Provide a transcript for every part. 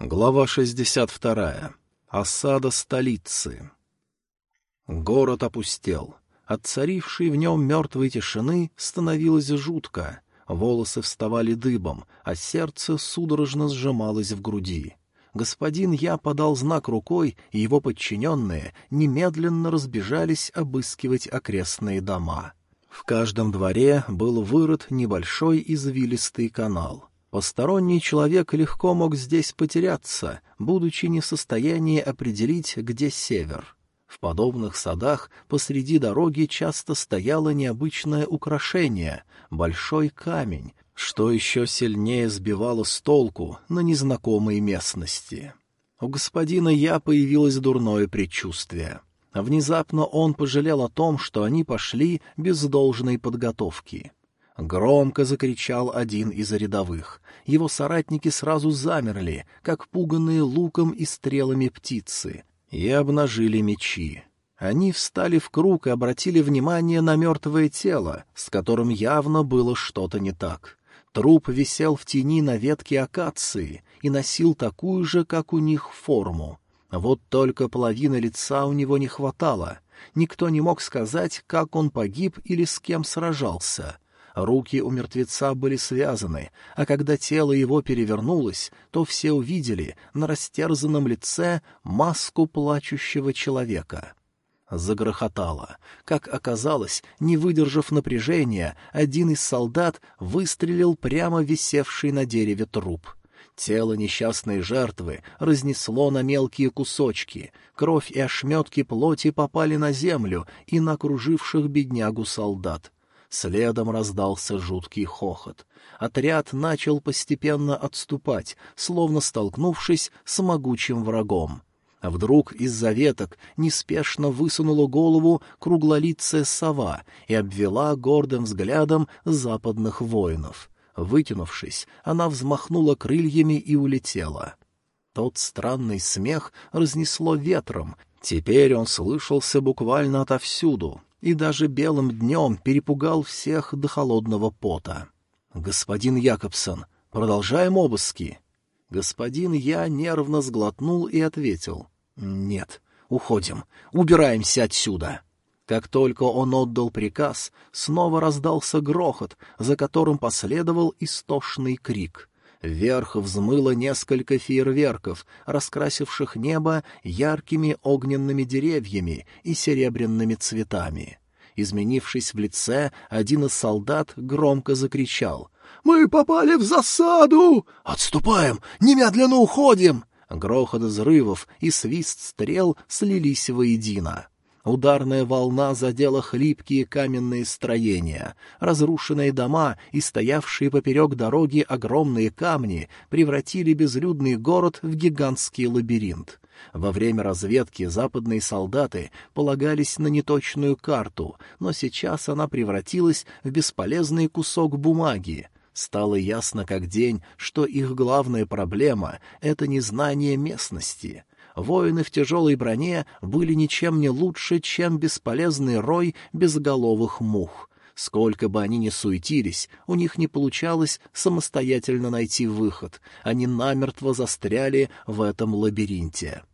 Глава 62. Осада столицы. Город опустел. От царившей в нем мертвой тишины становилось жутко. Волосы вставали дыбом, а сердце судорожно сжималось в груди. Господин Я подал знак рукой, и его подчиненные немедленно разбежались обыскивать окрестные дома. В каждом дворе был вырыт небольшой извилистый канал. Посторонний человек легко мог здесь потеряться, будучи не в состоянии определить, где север. В подобных садах посреди дороги часто стояло необычное украшение — большой камень, что еще сильнее сбивало с толку на незнакомой местности. У господина Я появилось дурное предчувствие. Внезапно он пожалел о том, что они пошли без должной подготовки — Громко закричал один из рядовых. Его соратники сразу замерли, как пуганные луком и стрелами птицы, и обнажили мечи. Они встали в круг и обратили внимание на мертвое тело, с которым явно было что-то не так. Труп висел в тени на ветке акации и носил такую же, как у них, форму. Вот только половины лица у него не хватало. Никто не мог сказать, как он погиб или с кем сражался — Руки у мертвеца были связаны, а когда тело его перевернулось, то все увидели на растерзанном лице маску плачущего человека. Загрохотало. Как оказалось, не выдержав напряжения, один из солдат выстрелил прямо висевший на дереве труп. Тело несчастной жертвы разнесло на мелкие кусочки, кровь и ошметки плоти попали на землю и на окруживших беднягу солдат — Следом раздался жуткий хохот. Отряд начал постепенно отступать, словно столкнувшись с могучим врагом. А вдруг из-за веток неспешно высунула голову круглолицая сова и обвела гордым взглядом западных воинов. Вытянувшись, она взмахнула крыльями и улетела. Тот странный смех разнесло ветром, теперь он слышался буквально отовсюду, и даже белым днем перепугал всех до холодного пота. «Господин Якобсон, продолжаем обыски?» Господин Я нервно сглотнул и ответил. «Нет, уходим, убираемся отсюда». Как только он отдал приказ, снова раздался грохот, за которым последовал истошный крик. Вверх взмыло несколько фейерверков, раскрасивших небо яркими огненными деревьями и серебряными цветами. Изменившись в лице, один из солдат громко закричал. «Мы попали в засаду! Отступаем! Немедленно уходим!» Грохот взрывов и свист стрел слились воедино. Ударная волна задела хлипкие каменные строения. Разрушенные дома и стоявшие поперек дороги огромные камни превратили безлюдный город в гигантский лабиринт. Во время разведки западные солдаты полагались на неточную карту, но сейчас она превратилась в бесполезный кусок бумаги. Стало ясно как день, что их главная проблема — это незнание местности — воины в тяжелой броне были ничем не лучше, чем бесполезный рой безголовых мух. Сколько бы они ни суетились, у них не получалось самостоятельно найти выход, они намертво застряли в этом лабиринте.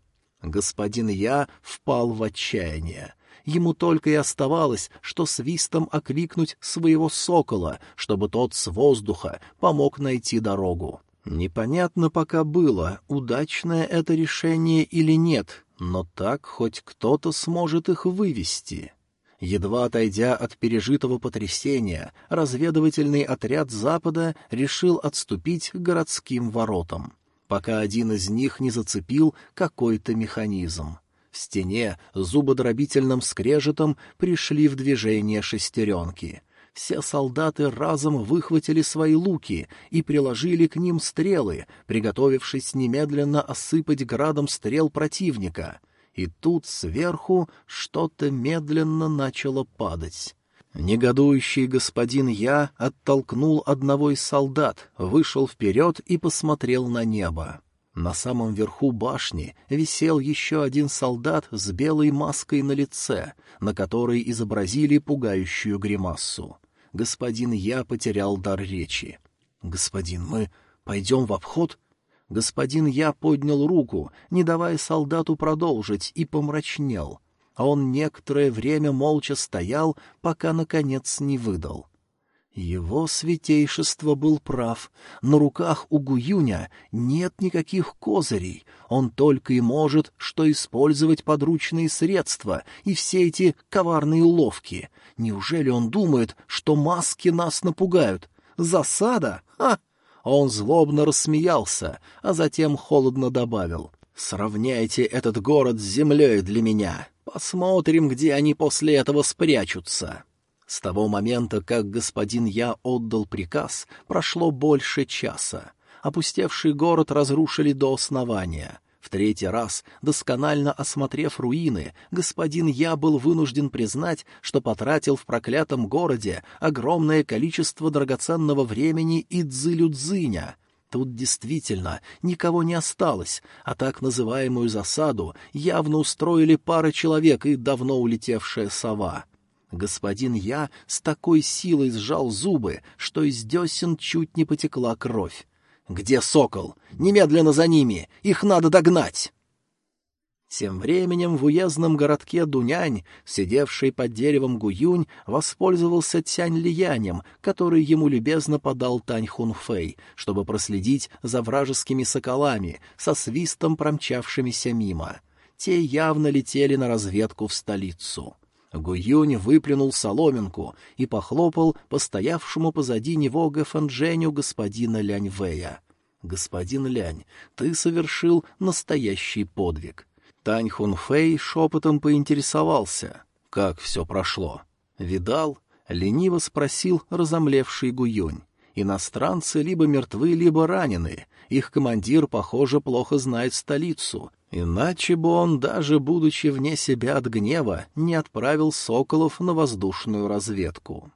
Господин Я впал в отчаяние. Ему только и оставалось, что свистом окликнуть своего сокола, чтобы тот с воздуха помог найти дорогу. Непонятно пока было, удачное это решение или нет, но так хоть кто-то сможет их вывести. Едва отойдя от пережитого потрясения, разведывательный отряд Запада решил отступить к городским воротам, пока один из них не зацепил какой-то механизм. В стене зубодробительным скрежетом пришли в движение шестеренки — все солдаты разом выхватили свои луки и приложили к ним стрелы, приготовившись немедленно осыпать градом стрел противника. И тут сверху что-то медленно начало падать. Негодующий господин Я оттолкнул одного из солдат, вышел вперед и посмотрел на небо. На самом верху башни висел еще один солдат с белой маской на лице, на которой изобразили пугающую гримассу господин Я потерял дар речи. «Господин, мы пойдем в обход?» Господин Я поднял руку, не давая солдату продолжить, и помрачнел. А он некоторое время молча стоял, пока, наконец, не выдал. Его святейшество был прав. На руках у Гуюня нет никаких козырей. Он только и может, что использовать подручные средства и все эти коварные уловки. Неужели он думает, что маски нас напугают? Засада? Ха! Он злобно рассмеялся, а затем холодно добавил. «Сравняйте этот город с землей для меня. Посмотрим, где они после этого спрячутся». С того момента, как господин Я отдал приказ, прошло больше часа. Опустевший город разрушили до основания. В третий раз, досконально осмотрев руины, господин Я был вынужден признать, что потратил в проклятом городе огромное количество драгоценного времени и дзылю-дзыня. Тут действительно никого не осталось, а так называемую засаду явно устроили пара человек и давно улетевшая сова. Господин Я с такой силой сжал зубы, что из десен чуть не потекла кровь. «Где сокол? Немедленно за ними! Их надо догнать!» Тем временем в уездном городке Дунянь, сидевший под деревом Гуюнь, воспользовался Тянь Лиянем, который ему любезно подал Тань Хунфэй, чтобы проследить за вражескими соколами, со свистом промчавшимися мимо. Те явно летели на разведку в столицу. Гуюнь выплюнул соломинку и похлопал по стоявшему позади него Гэфэндженю господина Ляньвэя. «Господин Лянь, ты совершил настоящий подвиг». Тань Хунфэй шепотом поинтересовался, как все прошло. «Видал?» — лениво спросил разомлевший Гуюнь. «Иностранцы либо мертвы, либо ранены. Их командир, похоже, плохо знает столицу, Иначе бы он, даже будучи вне себя от гнева, не отправил соколов на воздушную разведку.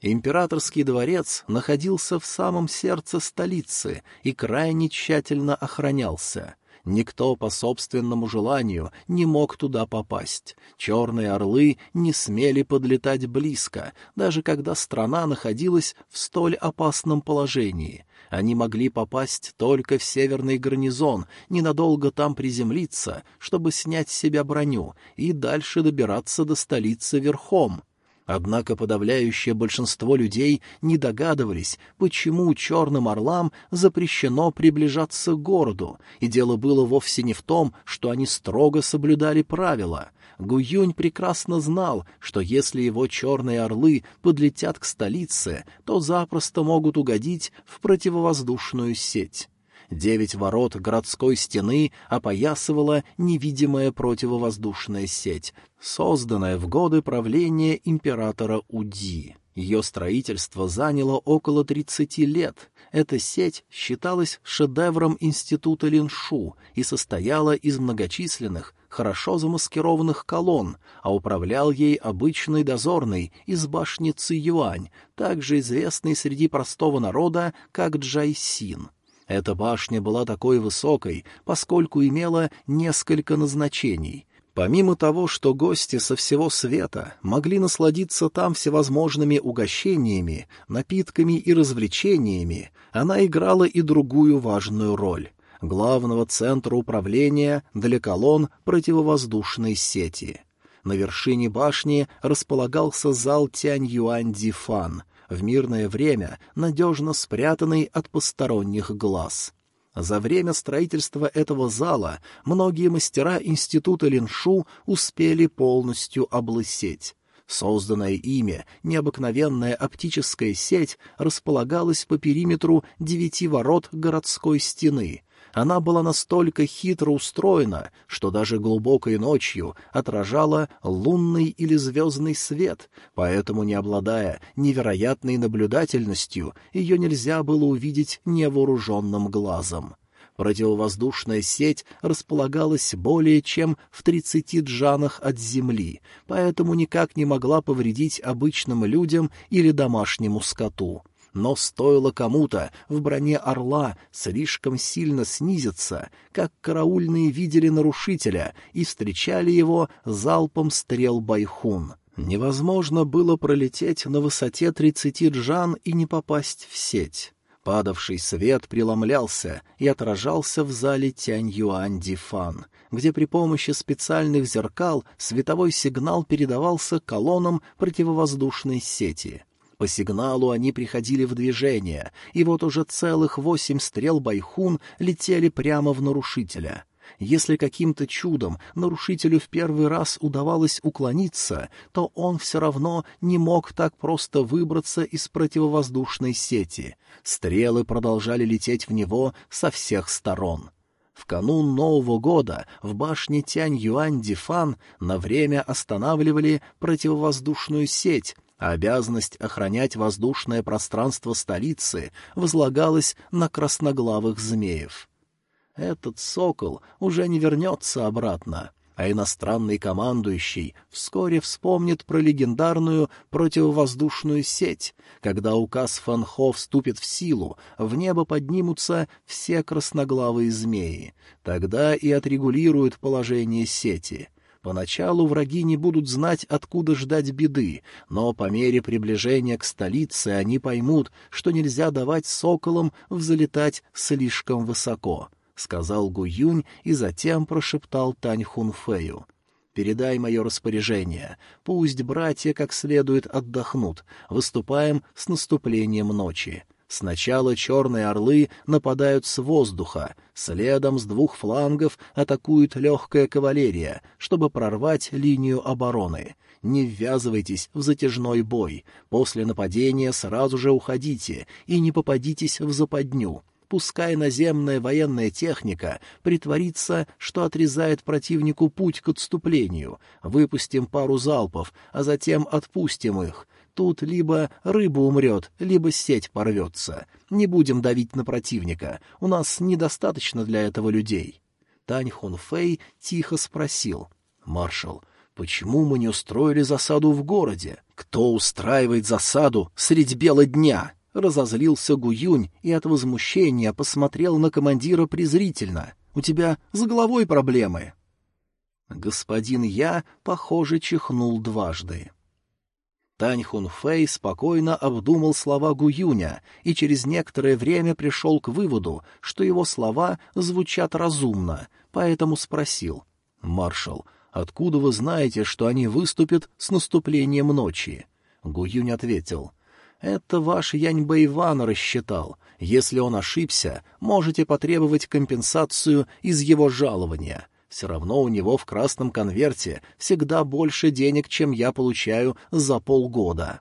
Императорский дворец находился в самом сердце столицы и крайне тщательно охранялся. Никто по собственному желанию не мог туда попасть. Черные орлы не смели подлетать близко, даже когда страна находилась в столь опасном положении. Они могли попасть только в северный гарнизон, ненадолго там приземлиться, чтобы снять с себя броню, и дальше добираться до столицы верхом. Однако подавляющее большинство людей не догадывались, почему черным орлам запрещено приближаться к городу, и дело было вовсе не в том, что они строго соблюдали правила. Гуюнь прекрасно знал, что если его черные орлы подлетят к столице, то запросто могут угодить в противовоздушную сеть. Девять ворот городской стены опоясывала невидимая противовоздушная сеть, созданная в годы правления императора Уди. Ее строительство заняло около 30 лет. Эта сеть считалась шедевром института Линшу и состояла из многочисленных, хорошо замаскированных колонн, а управлял ей обычный дозорный из башни Ци-Юань, также известный среди простого народа как Джайсин. Эта башня была такой высокой, поскольку имела несколько назначений. Помимо того, что гости со всего света могли насладиться там всевозможными угощениями, напитками и развлечениями, она играла и другую важную роль — главного центра управления для колонн противовоздушной сети. На вершине башни располагался зал Тянь-Юань-Дифан, в мирное время надежно спрятанный от посторонних глаз. За время строительства этого зала многие мастера института Линшу успели полностью облысеть. Созданная ими необыкновенная оптическая сеть располагалась по периметру девяти ворот городской стены, она была настолько хитро устроена, что даже глубокой ночью отражала лунный или звездный свет, поэтому, не обладая невероятной наблюдательностью, ее нельзя было увидеть невооруженным глазом. Противовоздушная сеть располагалась более чем в тридцати джанах от земли, поэтому никак не могла повредить обычным людям или домашнему скоту. Но стоило кому-то в броне орла слишком сильно снизиться, как караульные видели нарушителя и встречали его залпом стрел Байхун. Невозможно было пролететь на высоте тридцати джан и не попасть в сеть. Падавший свет преломлялся и отражался в зале Тянь-Юань-Дифан, где при помощи специальных зеркал световой сигнал передавался колоннам противовоздушной сети. По сигналу они приходили в движение, и вот уже целых восемь стрел Байхун летели прямо в нарушителя. Если каким-то чудом нарушителю в первый раз удавалось уклониться, то он все равно не мог так просто выбраться из противовоздушной сети. Стрелы продолжали лететь в него со всех сторон. В канун Нового года в башне Тянь-Юань-Дифан на время останавливали противовоздушную сеть, а обязанность охранять воздушное пространство столицы возлагалась на красноглавых змеев. Этот сокол уже не вернется обратно, а иностранный командующий вскоре вспомнит про легендарную противовоздушную сеть. Когда указ Фанхо вступит в силу, в небо поднимутся все красноглавые змеи. Тогда и отрегулируют положение сети. Поначалу враги не будут знать, откуда ждать беды, но по мере приближения к столице они поймут, что нельзя давать соколам взлетать слишком высоко. — сказал Гуюнь и затем прошептал Тань Хунфэю. «Передай мое распоряжение. Пусть братья как следует отдохнут. Выступаем с наступлением ночи». Сначала черные орлы нападают с воздуха, следом с двух флангов атакует легкая кавалерия, чтобы прорвать линию обороны. Не ввязывайтесь в затяжной бой. После нападения сразу же уходите и не попадитесь в западню. Пускай наземная военная техника притворится, что отрезает противнику путь к отступлению. Выпустим пару залпов, а затем отпустим их. Тут либо рыба умрет, либо сеть порвется. Не будем давить на противника. У нас недостаточно для этого людей. Тань Хунфэй тихо спросил. «Маршал, почему мы не устроили засаду в городе? Кто устраивает засаду средь бела дня?» Разозлился Гуюнь и от возмущения посмотрел на командира презрительно. «У тебя с головой проблемы». Господин Я, похоже, чихнул дважды. Тань Хунфэй спокойно обдумал слова Гуюня и через некоторое время пришел к выводу, что его слова звучат разумно, поэтому спросил. «Маршал, откуда вы знаете, что они выступят с наступлением ночи?» Гуюнь ответил. Это ваш Яньбэй Ван рассчитал. Если он ошибся, можете потребовать компенсацию из его жалования. Все равно у него в красном конверте всегда больше денег, чем я получаю за полгода.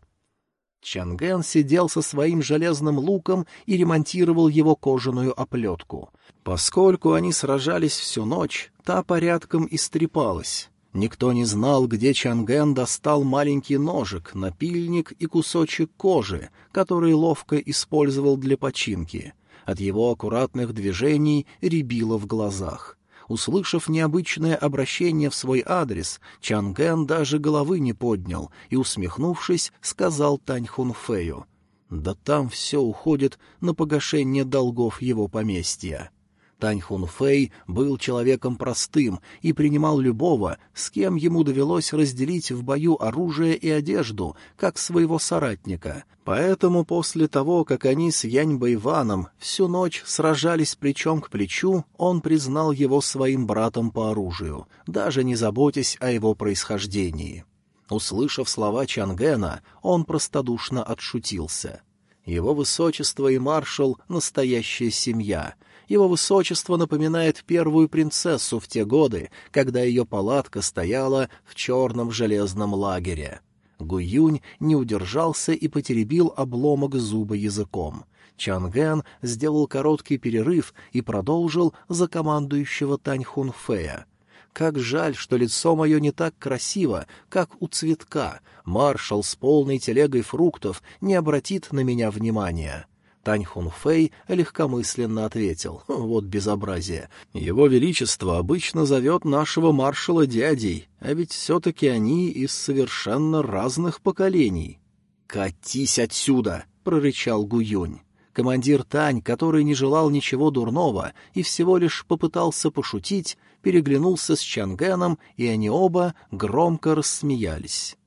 Чанген сидел со своим железным луком и ремонтировал его кожаную оплетку. Поскольку они сражались всю ночь, та порядком истрепалась. Никто не знал, где Чанген достал маленький ножик, напильник и кусочек кожи, который ловко использовал для починки. От его аккуратных движений рябило в глазах. Услышав необычное обращение в свой адрес, Чанген даже головы не поднял и, усмехнувшись, сказал Тань Хунфею, «Да там все уходит на погашение долгов его поместья». Тань Хунфэй был человеком простым и принимал любого, с кем ему довелось разделить в бою оружие и одежду, как своего соратника. Поэтому после того, как они с Янь Байваном всю ночь сражались плечом к плечу, он признал его своим братом по оружию, даже не заботясь о его происхождении. Услышав слова Чангена, он простодушно отшутился. Его высочество и маршал — настоящая семья — его высочество напоминает первую принцессу в те годы, когда ее палатка стояла в черном железном лагере. Гуюнь не удержался и потеребил обломок зуба языком. Чанген сделал короткий перерыв и продолжил за командующего Таньхунфея. Как жаль, что лицо мое не так красиво, как у цветка. Маршал с полной телегой фруктов не обратит на меня внимания. Тань Хунфэй легкомысленно ответил. «Вот безобразие. Его Величество обычно зовет нашего маршала дядей, а ведь все-таки они из совершенно разных поколений». «Катись отсюда!» — прорычал Гуюнь. Командир Тань, который не желал ничего дурного и всего лишь попытался пошутить, переглянулся с Чангеном, и они оба громко рассмеялись.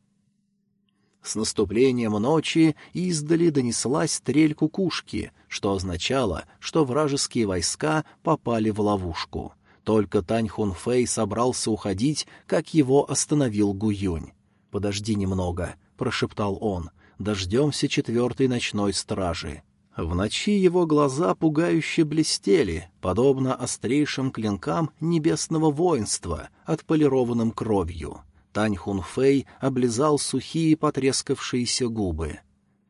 С наступлением ночи издали донеслась стрель кукушки, что означало, что вражеские войска попали в ловушку. Только Тань Хунфэй собрался уходить, как его остановил Гуюнь. «Подожди немного», — прошептал он, — «дождемся четвертой ночной стражи». В ночи его глаза пугающе блестели, подобно острейшим клинкам небесного воинства, отполированным кровью. Тань Хунфэй облизал сухие потрескавшиеся губы.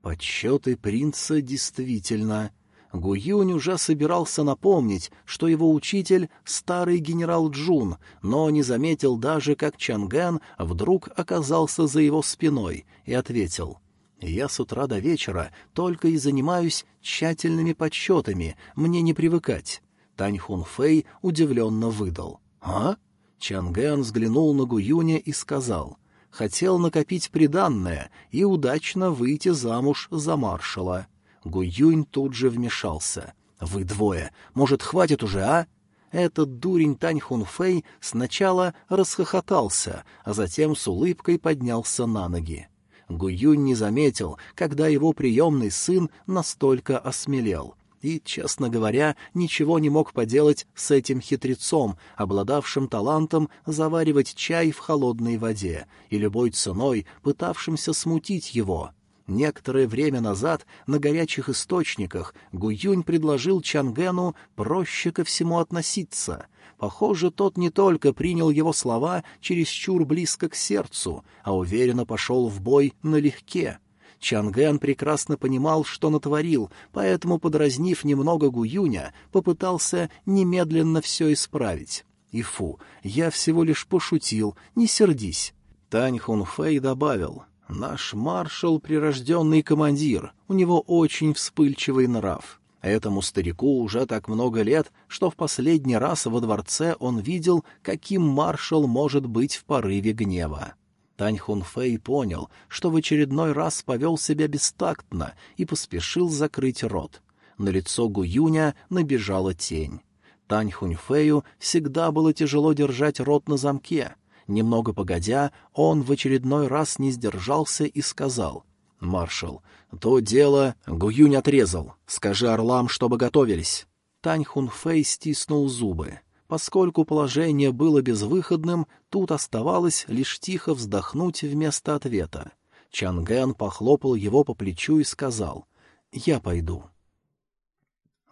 Подсчеты принца действительно... Гуюнь уже собирался напомнить, что его учитель — старый генерал Джун, но не заметил даже, как Чангэн вдруг оказался за его спиной и ответил. «Я с утра до вечера только и занимаюсь тщательными подсчетами, мне не привыкать». Тань Хунфэй удивленно выдал. «А?» Чангэн взглянул на Гуюня и сказал, «Хотел накопить приданное и удачно выйти замуж за маршала». Гуюнь тут же вмешался. «Вы двое, может, хватит уже, а?» Этот дурень Тань Хунфэй сначала расхохотался, а затем с улыбкой поднялся на ноги. Гуюнь не заметил, когда его приемный сын настолько осмелел и, честно говоря, ничего не мог поделать с этим хитрецом, обладавшим талантом заваривать чай в холодной воде и любой ценой пытавшимся смутить его. Некоторое время назад на горячих источниках Гуюнь предложил Чангену проще ко всему относиться. Похоже, тот не только принял его слова чересчур близко к сердцу, а уверенно пошел в бой налегке — Чанген прекрасно понимал, что натворил, поэтому, подразнив немного Гуюня, попытался немедленно все исправить. И фу, я всего лишь пошутил, не сердись. Тань Хунфэй добавил, наш маршал — прирожденный командир, у него очень вспыльчивый нрав. Этому старику уже так много лет, что в последний раз во дворце он видел, каким маршал может быть в порыве гнева. Тань Хунфэй понял, что в очередной раз повел себя бестактно и поспешил закрыть рот. На лицо Гуюня набежала тень. Тань Хуньфэю всегда было тяжело держать рот на замке. Немного погодя, он в очередной раз не сдержался и сказал. «Маршал, то дело Гуюнь отрезал. Скажи орлам, чтобы готовились». Тань Хунфэй стиснул зубы. Поскольку положение было безвыходным, тут оставалось лишь тихо вздохнуть вместо ответа. Чанген похлопал его по плечу и сказал «Я пойду».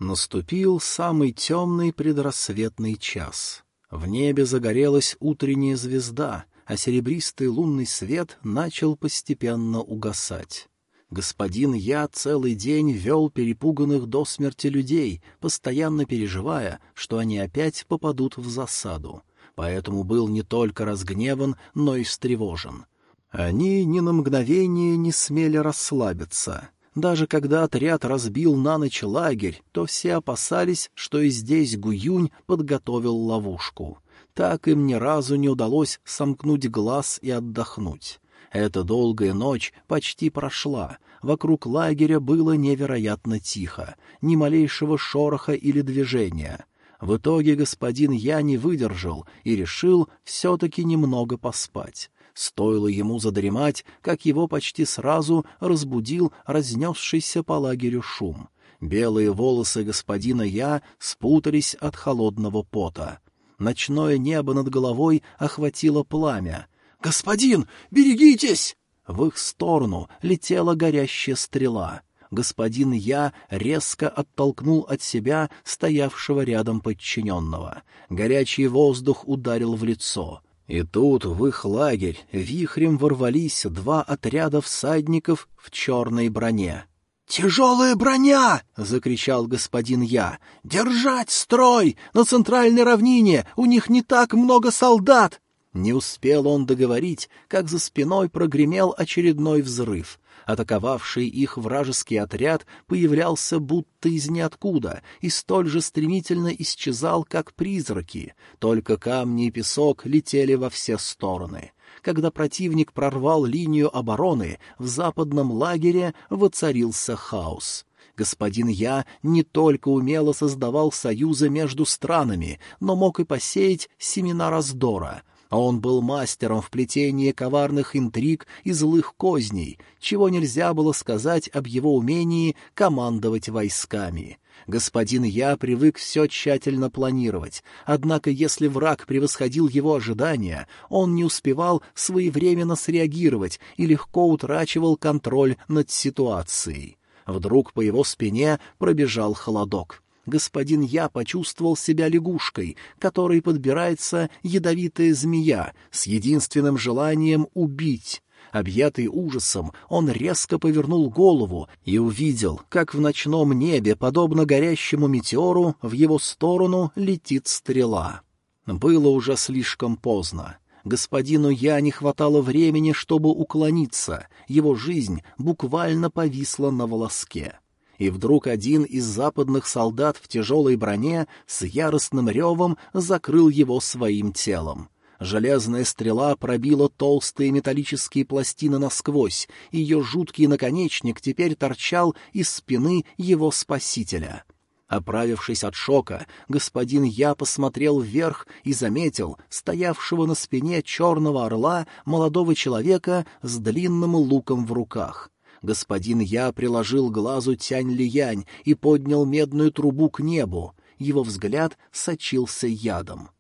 Наступил самый темный предрассветный час. В небе загорелась утренняя звезда, а серебристый лунный свет начал постепенно угасать. Господин Я целый день вел перепуганных до смерти людей, постоянно переживая, что они опять попадут в засаду. Поэтому был не только разгневан, но и встревожен. Они ни на мгновение не смели расслабиться. Даже когда отряд разбил на ночь лагерь, то все опасались, что и здесь Гуюнь подготовил ловушку. Так им ни разу не удалось сомкнуть глаз и отдохнуть. Эта долгая ночь почти прошла. Вокруг лагеря было невероятно тихо, ни малейшего шороха или движения. В итоге господин Я не выдержал и решил все-таки немного поспать. Стоило ему задремать, как его почти сразу разбудил разнесшийся по лагерю шум. Белые волосы господина Я спутались от холодного пота. Ночное небо над головой охватило пламя — «Господин, берегитесь!» В их сторону летела горящая стрела. Господин Я резко оттолкнул от себя стоявшего рядом подчиненного. Горячий воздух ударил в лицо. И тут в их лагерь вихрем ворвались два отряда всадников в черной броне. «Тяжелая броня!» — закричал господин Я. «Держать строй! На центральной равнине! У них не так много солдат!» Не успел он договорить, как за спиной прогремел очередной взрыв. Атаковавший их вражеский отряд появлялся будто из ниоткуда и столь же стремительно исчезал, как призраки. Только камни и песок летели во все стороны. Когда противник прорвал линию обороны, в западном лагере воцарился хаос. Господин Я не только умело создавал союзы между странами, но мог и посеять семена раздора — а он был мастером в плетении коварных интриг и злых козней, чего нельзя было сказать об его умении командовать войсками. Господин Я привык все тщательно планировать, однако если враг превосходил его ожидания, он не успевал своевременно среагировать и легко утрачивал контроль над ситуацией. Вдруг по его спине пробежал холодок господин Я почувствовал себя лягушкой, которой подбирается ядовитая змея с единственным желанием убить. Объятый ужасом, он резко повернул голову и увидел, как в ночном небе, подобно горящему метеору, в его сторону летит стрела. Было уже слишком поздно. Господину Я не хватало времени, чтобы уклониться, его жизнь буквально повисла на волоске и вдруг один из западных солдат в тяжелой броне с яростным ревом закрыл его своим телом. Железная стрела пробила толстые металлические пластины насквозь, ее жуткий наконечник теперь торчал из спины его спасителя. Оправившись от шока, господин Я посмотрел вверх и заметил стоявшего на спине черного орла молодого человека с длинным луком в руках — Господин Я приложил глазу Тянь-Лиянь и поднял медную трубу к небу. Его взгляд сочился ядом.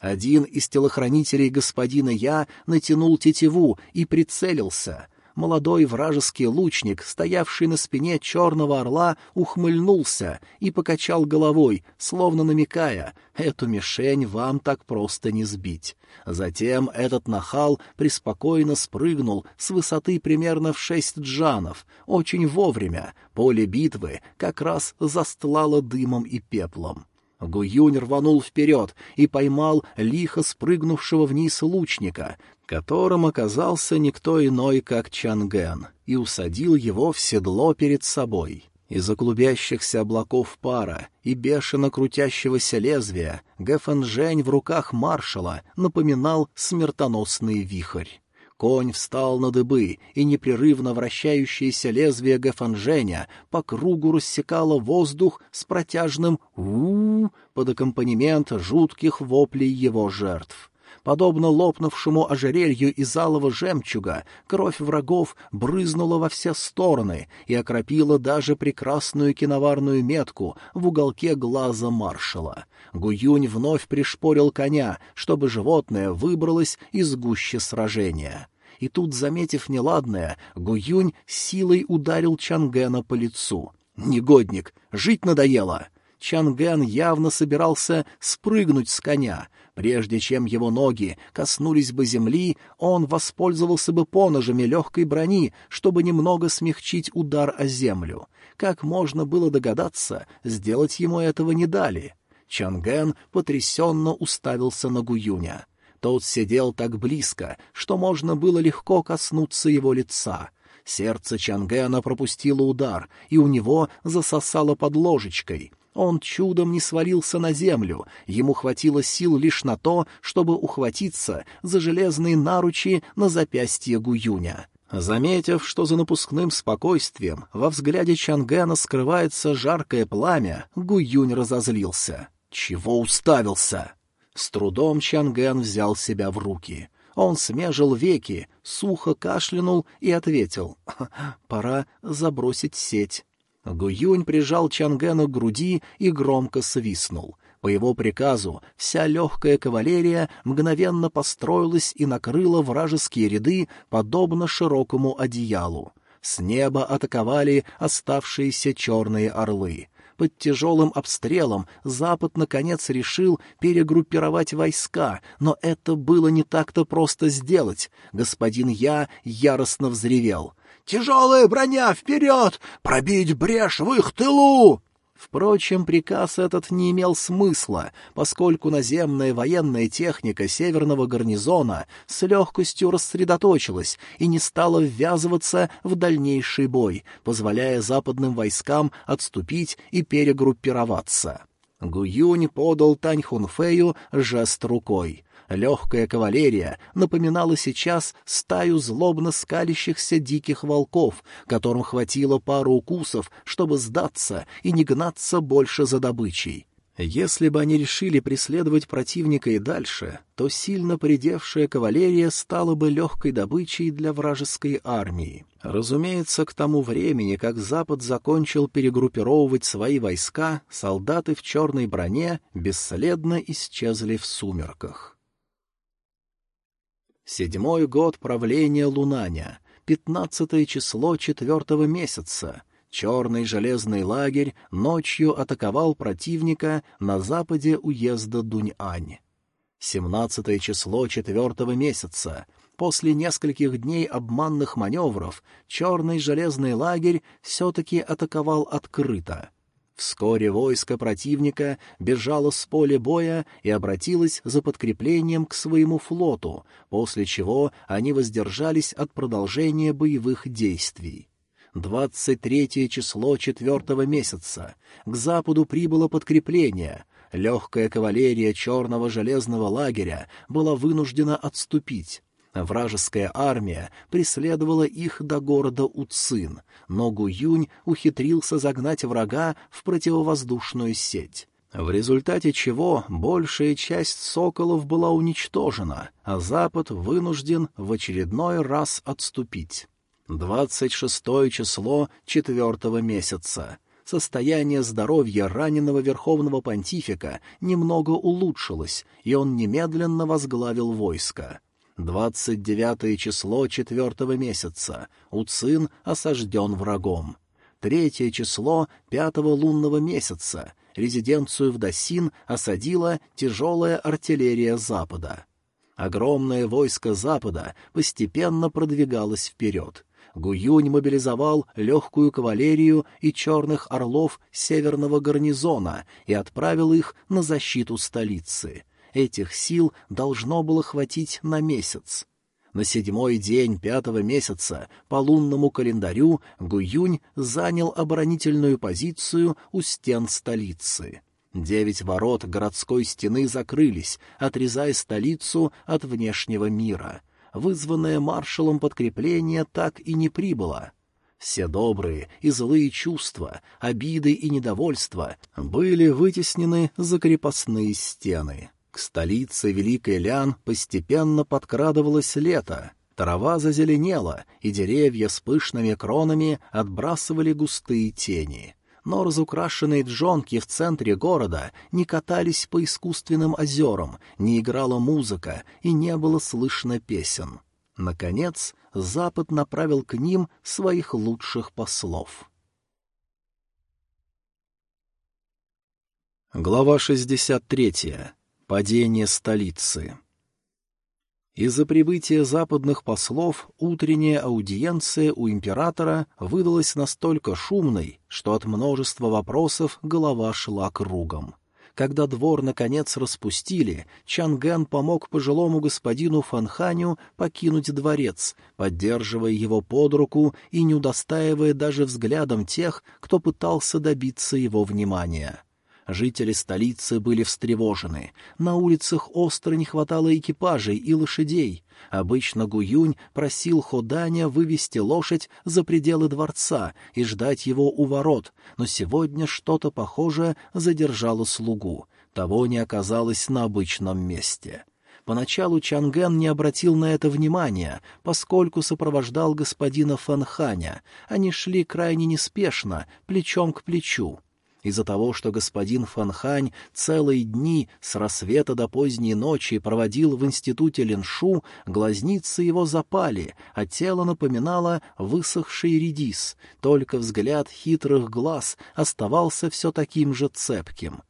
Один из телохранителей господина Я натянул тетиву и прицелился — молодой вражеский лучник, стоявший на спине черного орла, ухмыльнулся и покачал головой, словно намекая, «Эту мишень вам так просто не сбить». Затем этот нахал преспокойно спрыгнул с высоты примерно в шесть джанов, очень вовремя, поле битвы как раз застлало дымом и пеплом. Гуюнь рванул вперед и поймал лихо спрыгнувшего вниз лучника, которым оказался никто иной, как Чанген, и усадил его в седло перед собой. Из-за клубящихся облаков пара и бешено крутящегося лезвия Гэфэнжэнь в руках маршала напоминал смертоносный вихрь. Конь встал на дыбы, и непрерывно вращающееся лезвие Гафанженя по кругу рассекало воздух с протяжным у, под аккомпанемент жутких воплей его жертв. Подобно лопнувшему ожерелью из алого жемчуга, кровь врагов брызнула во все стороны и окропила даже прекрасную киноварную метку в уголке глаза маршала. Гуюнь вновь пришпорил коня, чтобы животное выбралось из гуще сражения. И тут, заметив неладное, Гуюнь силой ударил Чангена по лицу. «Негодник! Жить надоело!» Чанген явно собирался спрыгнуть с коня, Прежде чем его ноги коснулись бы земли, он воспользовался бы поножами легкой брони, чтобы немного смягчить удар о землю. Как можно было догадаться, сделать ему этого не дали. Чанген потрясенно уставился на Гуюня. Тот сидел так близко, что можно было легко коснуться его лица. Сердце Чангена пропустило удар, и у него засосало под ложечкой. Он чудом не свалился на землю, ему хватило сил лишь на то, чтобы ухватиться за железные наручи на запястье Гуюня. Заметив, что за напускным спокойствием во взгляде Чангена скрывается жаркое пламя, Гуюнь разозлился. «Чего уставился?» С трудом Чанген взял себя в руки. Он смежил веки, сухо кашлянул и ответил. «Пора забросить сеть». Гуюнь прижал Чангена к груди и громко свистнул. По его приказу вся легкая кавалерия мгновенно построилась и накрыла вражеские ряды, подобно широкому одеялу. С неба атаковали оставшиеся черные орлы. Под тяжелым обстрелом Запад, наконец, решил перегруппировать войска, но это было не так-то просто сделать. Господин Я яростно взревел. Тяжелая броня вперед! Пробить брешь в их тылу!» Впрочем, приказ этот не имел смысла, поскольку наземная военная техника северного гарнизона с легкостью рассредоточилась и не стала ввязываться в дальнейший бой, позволяя западным войскам отступить и перегруппироваться. Гуюнь подал Тань Хунфею жест рукой. Легкая кавалерия напоминала сейчас стаю злобно скалящихся диких волков, которым хватило пару укусов, чтобы сдаться и не гнаться больше за добычей. Если бы они решили преследовать противника и дальше, то сильно поредевшая кавалерия стала бы легкой добычей для вражеской армии. Разумеется, к тому времени, как Запад закончил перегруппировывать свои войска, солдаты в черной броне бесследно исчезли в сумерках. Седьмой год правления Лунаня, пятнадцатое число четвертого месяца — Черный железный лагерь ночью атаковал противника на западе уезда Дуньань. Семнадцатое число четвертого месяца. После нескольких дней обманных маневров черный железный лагерь все-таки атаковал открыто. Вскоре войско противника бежало с поля боя и обратилось за подкреплением к своему флоту, после чего они воздержались от продолжения боевых действий. Двадцать третье число четвертого месяца. К западу прибыло подкрепление. Легкая кавалерия черного железного лагеря была вынуждена отступить. Вражеская армия преследовала их до города Уцин, но Гуюнь ухитрился загнать врага в противовоздушную сеть в результате чего большая часть соколов была уничтожена, а Запад вынужден в очередной раз отступить. Двадцать шестое число четвертого месяца. Состояние здоровья раненого верховного понтифика немного улучшилось, и он немедленно возглавил войско. Двадцать девятое число четвертого месяца. Уцин осажден врагом. Третье число пятого лунного месяца. Резиденцию в Досин осадила тяжелая артиллерия Запада. Огромное войско Запада постепенно продвигалось вперед — Гуюнь мобилизовал легкую кавалерию и черных орлов северного гарнизона и отправил их на защиту столицы. Этих сил должно было хватить на месяц. На седьмой день пятого месяца по лунному календарю Гуюнь занял оборонительную позицию у стен столицы. Девять ворот городской стены закрылись, отрезая столицу от внешнего мира вызванное маршалом подкрепление так и не прибыло. Все добрые и злые чувства, обиды и недовольства были вытеснены за крепостные стены. К столице Великой Лян постепенно подкрадывалось лето. Трава зазеленела, и деревья с пышными кронами отбрасывали густые тени но разукрашенные джонки в центре города не катались по искусственным озерам, не играла музыка и не было слышно песен. Наконец, Запад направил к ним своих лучших послов. Глава 63. Падение столицы. Из-за прибытия западных послов утренняя аудиенция у императора выдалась настолько шумной, что от множества вопросов голова шла кругом. Когда двор наконец распустили, Чангэн помог пожилому господину Фанханю покинуть дворец, поддерживая его под руку и не удостаивая даже взглядом тех, кто пытался добиться его внимания. Жители столицы были встревожены. На улицах остро не хватало экипажей и лошадей. Обычно Гуюнь просил Ходаня вывести лошадь за пределы дворца и ждать его у ворот, но сегодня что-то похожее задержало слугу. Того не оказалось на обычном месте. Поначалу Чанген не обратил на это внимания, поскольку сопровождал господина Фанханя. Они шли крайне неспешно, плечом к плечу. Из-за того, что господин Фанхань целые дни с рассвета до поздней ночи проводил в институте Линшу, глазницы его запали, а тело напоминало высохший редис, только взгляд хитрых глаз оставался все таким же цепким.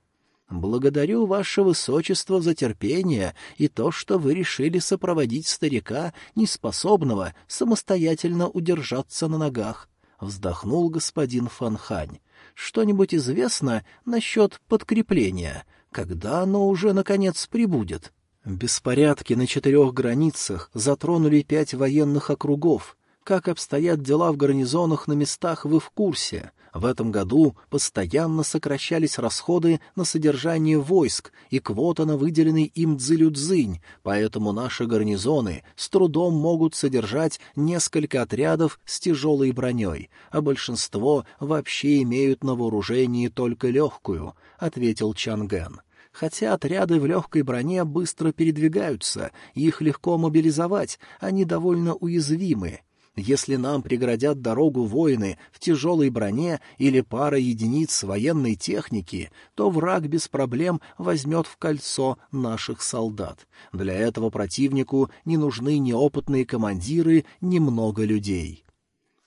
«Благодарю, ваше высочество, за терпение и то, что вы решили сопроводить старика, неспособного самостоятельно удержаться на ногах», — вздохнул господин Фанхань. Что-нибудь известно насчет подкрепления? Когда оно уже, наконец, прибудет? Беспорядки на четырех границах затронули пять военных округов. Как обстоят дела в гарнизонах на местах, вы в курсе. В этом году постоянно сокращались расходы на содержание войск и квота на выделенный им дзилюдзынь, поэтому наши гарнизоны с трудом могут содержать несколько отрядов с тяжелой броней, а большинство вообще имеют на вооружении только легкую, — ответил Чанген. Хотя отряды в легкой броне быстро передвигаются, их легко мобилизовать, они довольно уязвимы. Если нам преградят дорогу воины в тяжелой броне или пара единиц военной техники, то враг без проблем возьмет в кольцо наших солдат. Для этого противнику не нужны ни опытные командиры, ни много людей.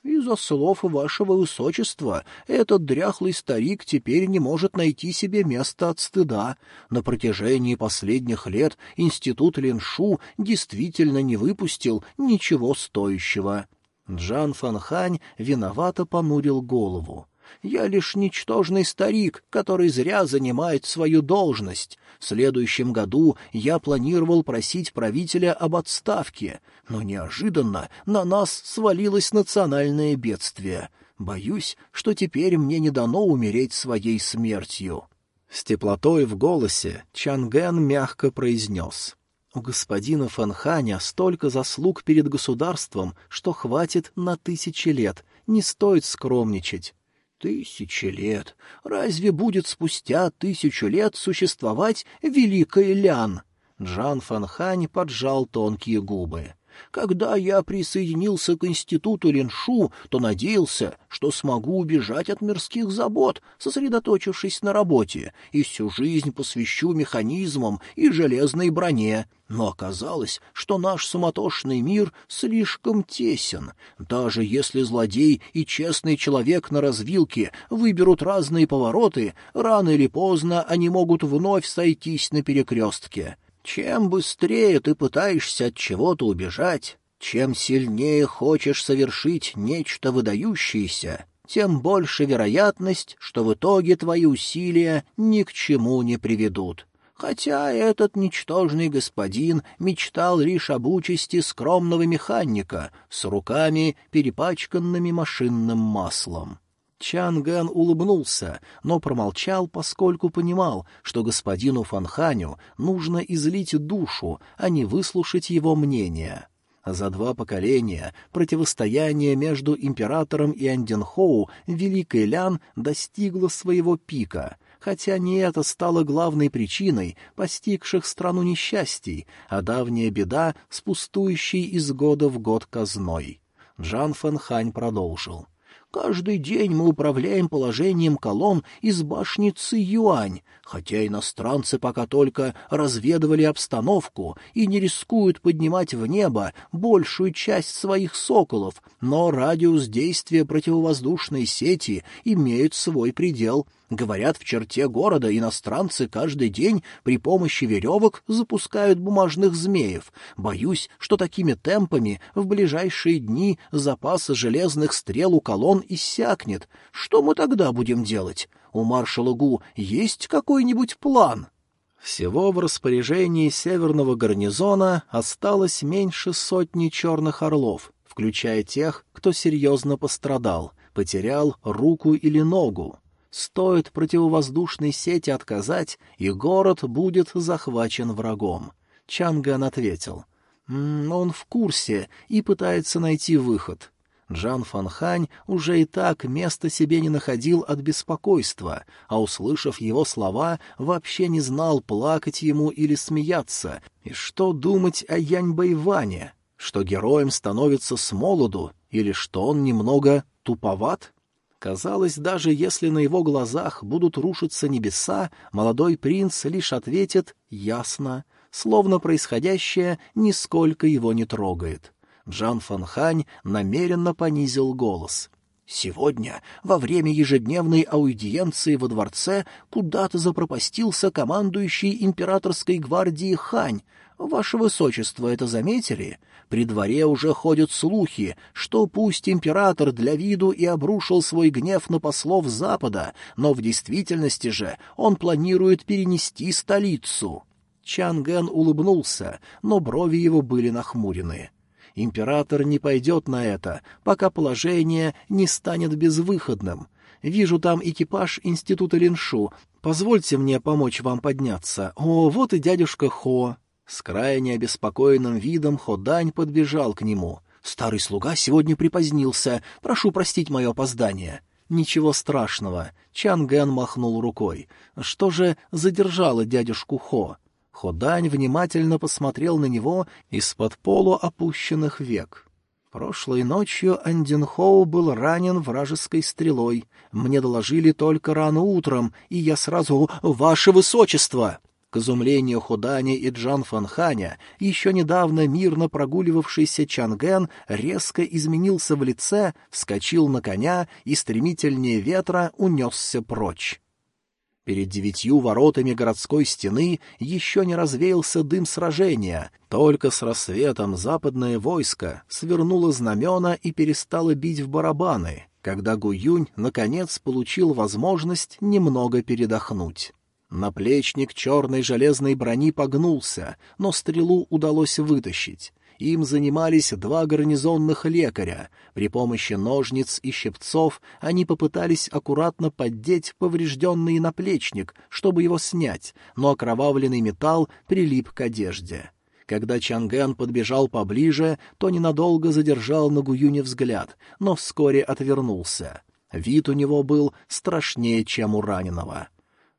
Из-за слов вашего высочества этот дряхлый старик теперь не может найти себе места от стыда. На протяжении последних лет институт Линшу действительно не выпустил ничего стоящего. Джан Фанхань виновато понурил голову. «Я лишь ничтожный старик, который зря занимает свою должность. В следующем году я планировал просить правителя об отставке, но неожиданно на нас свалилось национальное бедствие. Боюсь, что теперь мне не дано умереть своей смертью». С теплотой в голосе Чанген мягко произнес — у господина Фанханя столько заслуг перед государством, что хватит на тысячи лет, не стоит скромничать. Тысячи лет. Разве будет спустя тысячу лет существовать Великая Лян? Джан Фанхань поджал тонкие губы. Когда я присоединился к институту Линшу, то надеялся, что смогу убежать от мирских забот, сосредоточившись на работе, и всю жизнь посвящу механизмам и железной броне. Но оказалось, что наш суматошный мир слишком тесен. Даже если злодей и честный человек на развилке выберут разные повороты, рано или поздно они могут вновь сойтись на перекрестке. Чем быстрее ты пытаешься от чего-то убежать, чем сильнее хочешь совершить нечто выдающееся, тем больше вероятность, что в итоге твои усилия ни к чему не приведут. Хотя этот ничтожный господин мечтал лишь об участи скромного механика с руками, перепачканными машинным маслом. Чанган улыбнулся, но промолчал, поскольку понимал, что господину Фанханю нужно излить душу, а не выслушать его мнение. За два поколения противостояние между императором и Анденхоу Великий Лян достигло своего пика, хотя не это стало главной причиной постигших страну несчастий, а давняя беда с пустующей из года в год казной. Джан Фанхань продолжил. Каждый день мы управляем положением колонн из башни Ци-Юань, хотя иностранцы пока только разведывали обстановку и не рискуют поднимать в небо большую часть своих соколов, но радиус действия противовоздушной сети имеет свой предел — Говорят, в черте города иностранцы каждый день при помощи веревок запускают бумажных змеев. Боюсь, что такими темпами в ближайшие дни запас железных стрел у колонн иссякнет. Что мы тогда будем делать? У маршала Гу есть какой-нибудь план?» Всего в распоряжении северного гарнизона осталось меньше сотни черных орлов, включая тех, кто серьезно пострадал, потерял руку или ногу. Стоит противовоздушной сети отказать, и город будет захвачен врагом. Чанган ответил. «Он в курсе и пытается найти выход». Джан Фанхань уже и так места себе не находил от беспокойства, а, услышав его слова, вообще не знал, плакать ему или смеяться, и что думать о Янь Байване, что героем становится с молоду, или что он немного туповат? Казалось, даже если на его глазах будут рушиться небеса, молодой принц лишь ответит «ясно», словно происходящее нисколько его не трогает. Джан Фанхань намеренно понизил голос. «Сегодня, во время ежедневной аудиенции во дворце, куда-то запропастился командующий императорской гвардии Хань. Ваше Высочество это заметили? При дворе уже ходят слухи, что пусть император для виду и обрушил свой гнев на послов Запада, но в действительности же он планирует перенести столицу. Чанген улыбнулся, но брови его были нахмурены. Император не пойдет на это, пока положение не станет безвыходным. Вижу там экипаж института Линшу. Позвольте мне помочь вам подняться. О, вот и дядюшка Хо». С крайне обеспокоенным видом Ходань подбежал к нему. «Старый слуга сегодня припозднился. Прошу простить мое опоздание». «Ничего страшного», — Чан Ген махнул рукой. «Что же задержало дядюшку Хо?» Ходань внимательно посмотрел на него из-под полуопущенных век. Прошлой ночью Андин Хоу был ранен вражеской стрелой. Мне доложили только рано утром, и я сразу «Ваше Высочество!» К изумлению Худани и Джан Фанханя, еще недавно мирно прогуливавшийся Чанген резко изменился в лице, вскочил на коня и стремительнее ветра унесся прочь. Перед девятью воротами городской стены еще не развеялся дым сражения, только с рассветом западное войско свернуло знамена и перестало бить в барабаны, когда Гуюнь наконец получил возможность немного передохнуть. Наплечник черной железной брони погнулся, но стрелу удалось вытащить. Им занимались два гарнизонных лекаря. При помощи ножниц и щипцов они попытались аккуратно поддеть поврежденный наплечник, чтобы его снять, но окровавленный металл прилип к одежде. Когда Чанген подбежал поближе, то ненадолго задержал на Гуюне взгляд, но вскоре отвернулся. Вид у него был страшнее, чем у раненого.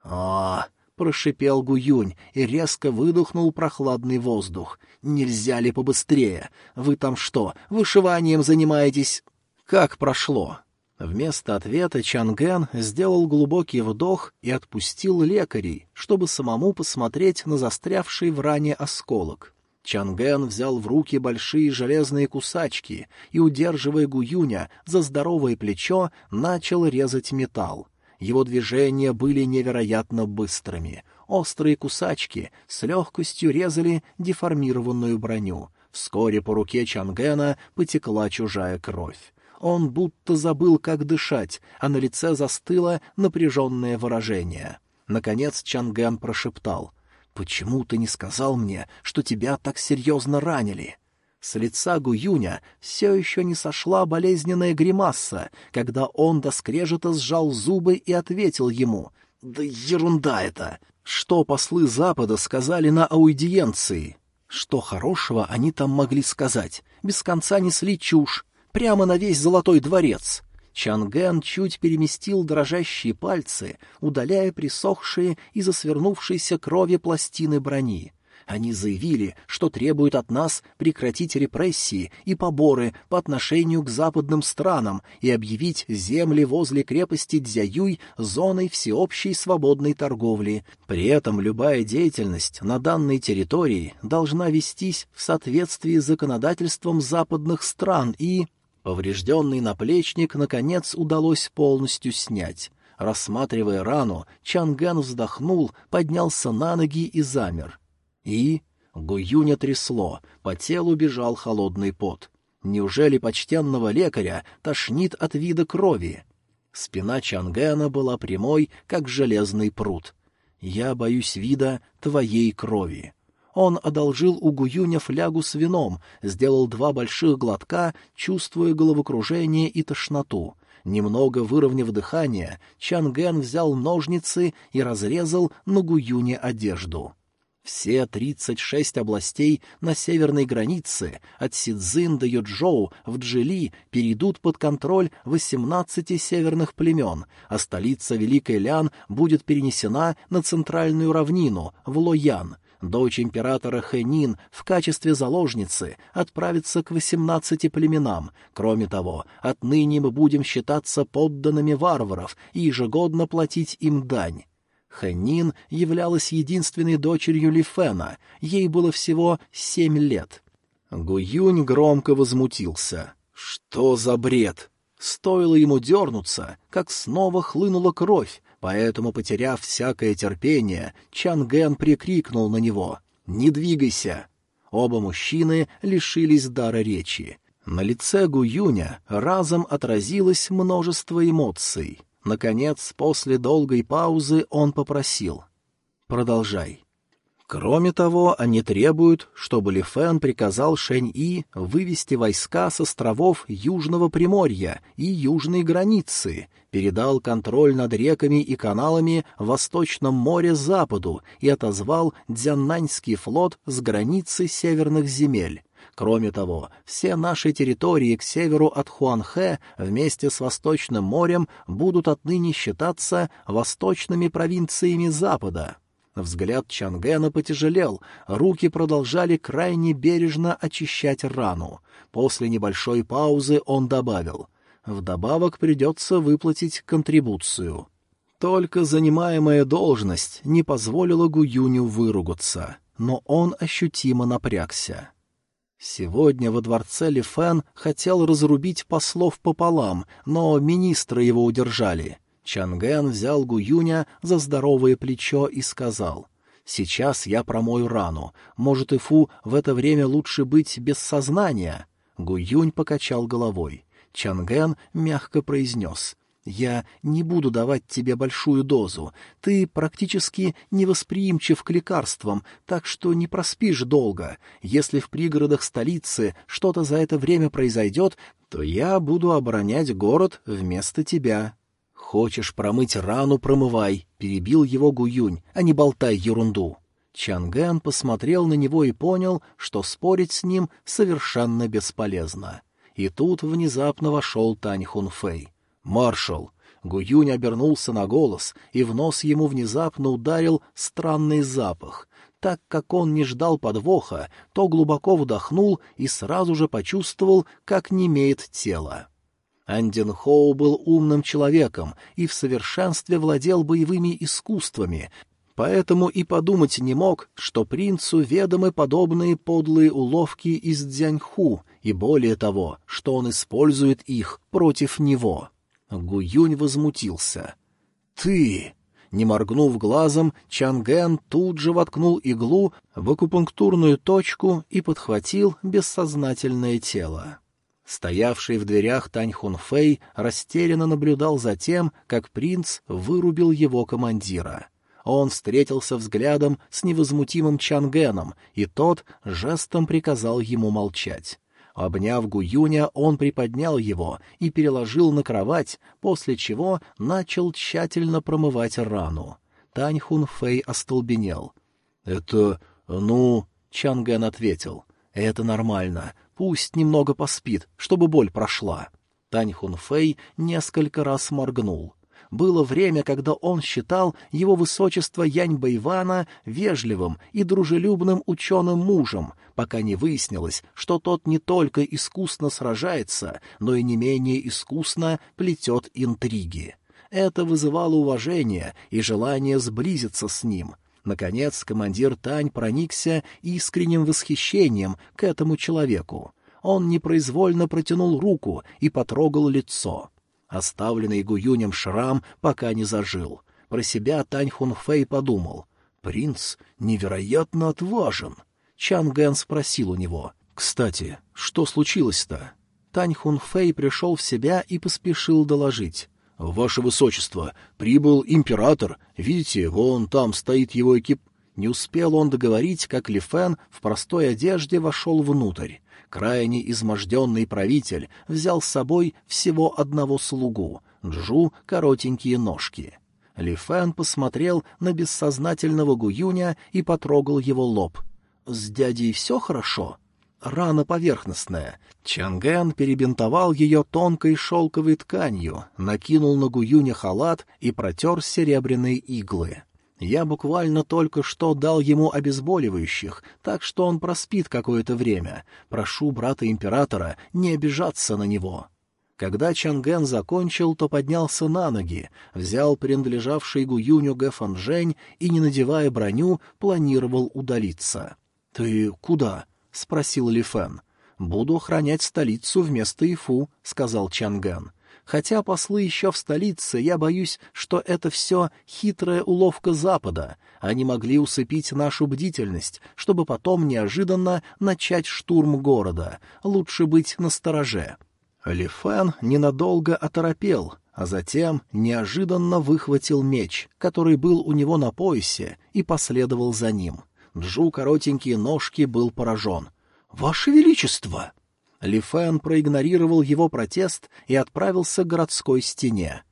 «А, прошипел Гуюнь и резко выдохнул прохладный воздух. «Нельзя ли побыстрее? Вы там что, вышиванием занимаетесь?» «Как прошло?» Вместо ответа Чанген сделал глубокий вдох и отпустил лекарей, чтобы самому посмотреть на застрявший в ране осколок. Чанген взял в руки большие железные кусачки и, удерживая Гуюня за здоровое плечо, начал резать металл. Его движения были невероятно быстрыми. Острые кусачки с легкостью резали деформированную броню. Вскоре по руке Чангена потекла чужая кровь. Он будто забыл, как дышать, а на лице застыло напряженное выражение. Наконец Чанген прошептал. «Почему ты не сказал мне, что тебя так серьезно ранили?» С лица Гуюня все еще не сошла болезненная гримаса, когда он до скрежета сжал зубы и ответил ему. «Да ерунда это! Что послы Запада сказали на аудиенции? Что хорошего они там могли сказать? Без конца несли чушь. Прямо на весь Золотой дворец!» Чанген чуть переместил дрожащие пальцы, удаляя присохшие и засвернувшиеся крови пластины брони. Они заявили, что требуют от нас прекратить репрессии и поборы по отношению к западным странам и объявить земли возле крепости Дзяюй зоной всеобщей свободной торговли. При этом любая деятельность на данной территории должна вестись в соответствии с законодательством западных стран и... Поврежденный наплечник, наконец, удалось полностью снять. Рассматривая рану, Чанган вздохнул, поднялся на ноги и замер. И... Гуюня трясло, по телу бежал холодный пот. Неужели почтенного лекаря тошнит от вида крови? Спина Чангена была прямой, как железный пруд. «Я боюсь вида твоей крови». Он одолжил у Гуюня флягу с вином, сделал два больших глотка, чувствуя головокружение и тошноту. Немного выровняв дыхание, Чанген взял ножницы и разрезал на Гуюне одежду. Все 36 областей на северной границе, от Сидзин до Юджоу в Джили, перейдут под контроль 18 северных племен, а столица Великой Лян будет перенесена на центральную равнину, в Лоян. Дочь императора Хэнин в качестве заложницы отправится к 18 племенам. Кроме того, отныне мы будем считаться подданными варваров и ежегодно платить им дань. Хэнин являлась единственной дочерью Лифена, ей было всего семь лет. Гуюнь громко возмутился. «Что за бред?» Стоило ему дернуться, как снова хлынула кровь, поэтому, потеряв всякое терпение, Чанген прикрикнул на него «Не двигайся!». Оба мужчины лишились дара речи. На лице Гуюня разом отразилось множество эмоций. Наконец, после долгой паузы он попросил. «Продолжай». Кроме того, они требуют, чтобы Ли Фэн приказал Шэнь-И вывести войска с островов Южного Приморья и Южной границы, передал контроль над реками и каналами в Восточном море Западу и отозвал Дзяннаньский флот с границы северных земель. Кроме того, все наши территории к северу от Хуанхэ вместе с Восточным морем будут отныне считаться восточными провинциями Запада. Взгляд Чангена потяжелел, руки продолжали крайне бережно очищать рану. После небольшой паузы он добавил, «Вдобавок придется выплатить контрибуцию». Только занимаемая должность не позволила Гуюню выругаться, но он ощутимо напрягся. Сегодня во дворце Ли Фэн хотел разрубить послов пополам, но министры его удержали. Чанген взял Гуюня за здоровое плечо и сказал, «Сейчас я промою рану. Может, Ифу в это время лучше быть без сознания?» Гуюнь покачал головой. Чанген мягко произнес, «Я не буду давать тебе большую дозу. Ты практически невосприимчив к лекарствам, так что не проспишь долго. Если в пригородах столицы что-то за это время произойдет, то я буду оборонять город вместо тебя». «Хочешь промыть рану, промывай», — перебил его Гуюнь, — «а не болтай ерунду». Чангэн посмотрел на него и понял, что спорить с ним совершенно бесполезно. И тут внезапно вошел Тань Хунфэй. «Маршал!» Гуюнь обернулся на голос, и в нос ему внезапно ударил странный запах. Так как он не ждал подвоха, то глубоко вдохнул и сразу же почувствовал, как немеет тело. Андин Хоу был умным человеком и в совершенстве владел боевыми искусствами, поэтому и подумать не мог, что принцу ведомы подобные подлые уловки из Дзяньху, и более того, что он использует их против него. Гуюнь возмутился. «Ты!» Не моргнув глазом, Чанген тут же воткнул иглу в акупунктурную точку и подхватил бессознательное тело. Стоявший в дверях Тань Хунфэй растерянно наблюдал за тем, как принц вырубил его командира. Он встретился взглядом с невозмутимым Чангеном, и тот жестом приказал ему молчать. Обняв Гуюня, он приподнял его и переложил на кровать, после чего начал тщательно промывать рану. Тань Хунфэй остолбенел. — Это... ну... — Чанген ответил. — Это нормально. Пусть немного поспит, чтобы боль прошла. Тань Хунфэй несколько раз моргнул. Было время, когда он считал его высочество Янь Байвана вежливым и дружелюбным ученым мужем, пока не выяснилось, что тот не только искусно сражается, но и не менее искусно плетет интриги. Это вызывало уважение и желание сблизиться с ним, Наконец командир Тань проникся искренним восхищением к этому человеку. Он непроизвольно протянул руку и потрогал лицо. Оставленный Гуюнем шрам пока не зажил. Про себя Тань Хунфэй подумал. «Принц невероятно отважен». Чан Гэн спросил у него. «Кстати, что случилось-то?» Тань Хунфэй пришел в себя и поспешил доложить. «Ваше Высочество, прибыл император. Видите, вон там стоит его экип...» Не успел он договорить, как Ли Фэн в простой одежде вошел внутрь. Крайне изможденный правитель взял с собой всего одного слугу — Джу коротенькие ножки. Ли Фэн посмотрел на бессознательного Гуюня и потрогал его лоб. «С дядей все хорошо?» рана поверхностная. Чангэн перебинтовал ее тонкой шелковой тканью, накинул на Гуюня халат и протер серебряные иглы. Я буквально только что дал ему обезболивающих, так что он проспит какое-то время. Прошу брата императора не обижаться на него. Когда Чанген закончил, то поднялся на ноги, взял принадлежавший Гуюню Гэфанжэнь и, не надевая броню, планировал удалиться. — Ты куда? — спросил Ли Фэн. «Буду охранять столицу вместо Ифу», — сказал Чанган. «Хотя послы еще в столице, я боюсь, что это все хитрая уловка Запада. Они могли усыпить нашу бдительность, чтобы потом неожиданно начать штурм города. Лучше быть настороже». Ли Фэн ненадолго оторопел, а затем неожиданно выхватил меч, который был у него на поясе, и последовал за ним — Джу коротенькие ножки был поражен. «Ваше Величество!» Ли Фэн проигнорировал его протест и отправился к городской стене.